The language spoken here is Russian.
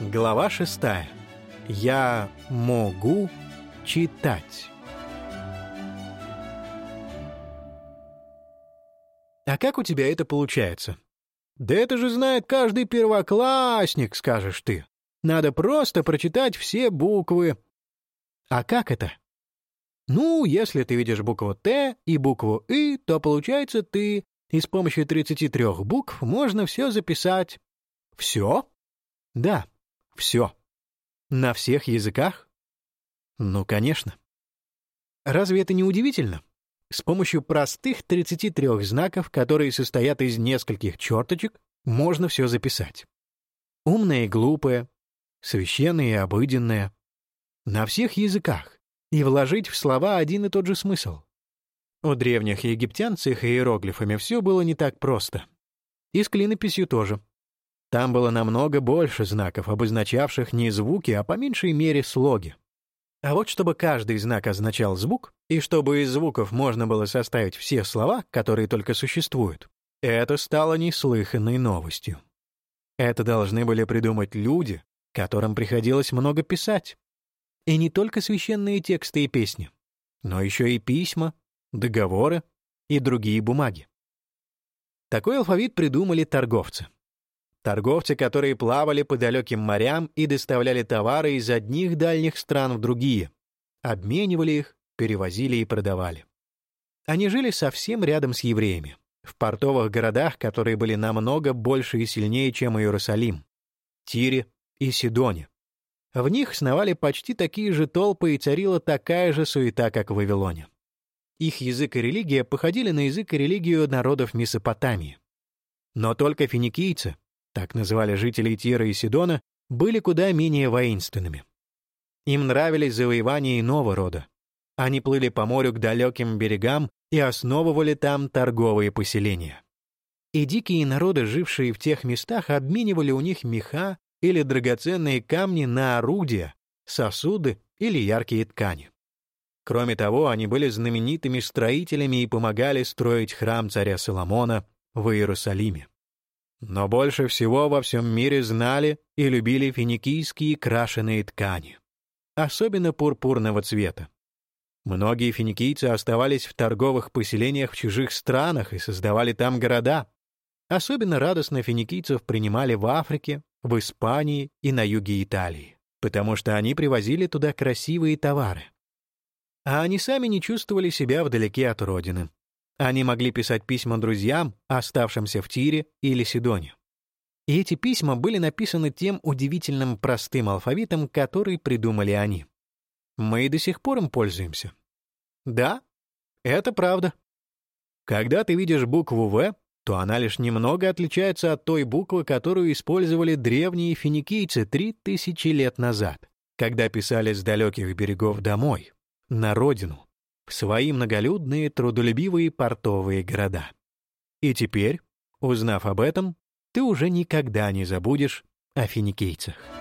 Глава шестая. Я могу читать. А как у тебя это получается? Да это же знает каждый первоклассник, скажешь ты. Надо просто прочитать все буквы. А как это? Ну, если ты видишь букву «Т» и букву «И», то получается ты, и с помощью 33 букв можно все записать. Все? Да, все. На всех языках? Ну, конечно. Разве это не удивительно? С помощью простых 33 знаков, которые состоят из нескольких черточек, можно все записать. Умное и глупое, священное и обыденное. На всех языках. И вложить в слова один и тот же смысл. У древних египтян с их иероглифами все было не так просто. И с клинописью тоже. Там было намного больше знаков, обозначавших не звуки, а по меньшей мере слоги. А вот чтобы каждый знак означал звук, и чтобы из звуков можно было составить все слова, которые только существуют, это стало неслыханной новостью. Это должны были придумать люди, которым приходилось много писать. И не только священные тексты и песни, но еще и письма, договоры и другие бумаги. Такой алфавит придумали торговцы — Торговцы, которые плавали по далеким морям и доставляли товары из одних дальних стран в другие, обменивали их, перевозили и продавали. Они жили совсем рядом с евреями, в портовых городах, которые были намного больше и сильнее, чем Иерусалим, Тире и Сидоне. В них сновали почти такие же толпы и царила такая же суета, как в Вавилоне. Их язык и религия походили на язык и религию народов Месопотамии. Но только финикийцы, так называли жителей Тира и Сидона, были куда менее воинственными. Им нравились завоевания иного рода. Они плыли по морю к далеким берегам и основывали там торговые поселения. И дикие народы, жившие в тех местах, обменивали у них меха или драгоценные камни на орудия, сосуды или яркие ткани. Кроме того, они были знаменитыми строителями и помогали строить храм царя Соломона в Иерусалиме. Но больше всего во всем мире знали и любили финикийские крашеные ткани, особенно пурпурного цвета. Многие финикийцы оставались в торговых поселениях в чужих странах и создавали там города. Особенно радостно финикийцев принимали в Африке, в Испании и на юге Италии, потому что они привозили туда красивые товары. А они сами не чувствовали себя вдалеке от родины. Они могли писать письма друзьям, оставшимся в Тире или Сидоне. И эти письма были написаны тем удивительным простым алфавитом, который придумали они. Мы и до сих пор им пользуемся. Да, это правда. Когда ты видишь букву «В», то она лишь немного отличается от той буквы, которую использовали древние финикийцы три тысячи лет назад, когда писали с далеких берегов домой, на родину в свои многолюдные, трудолюбивые портовые города. И теперь, узнав об этом, ты уже никогда не забудешь о финикийцах.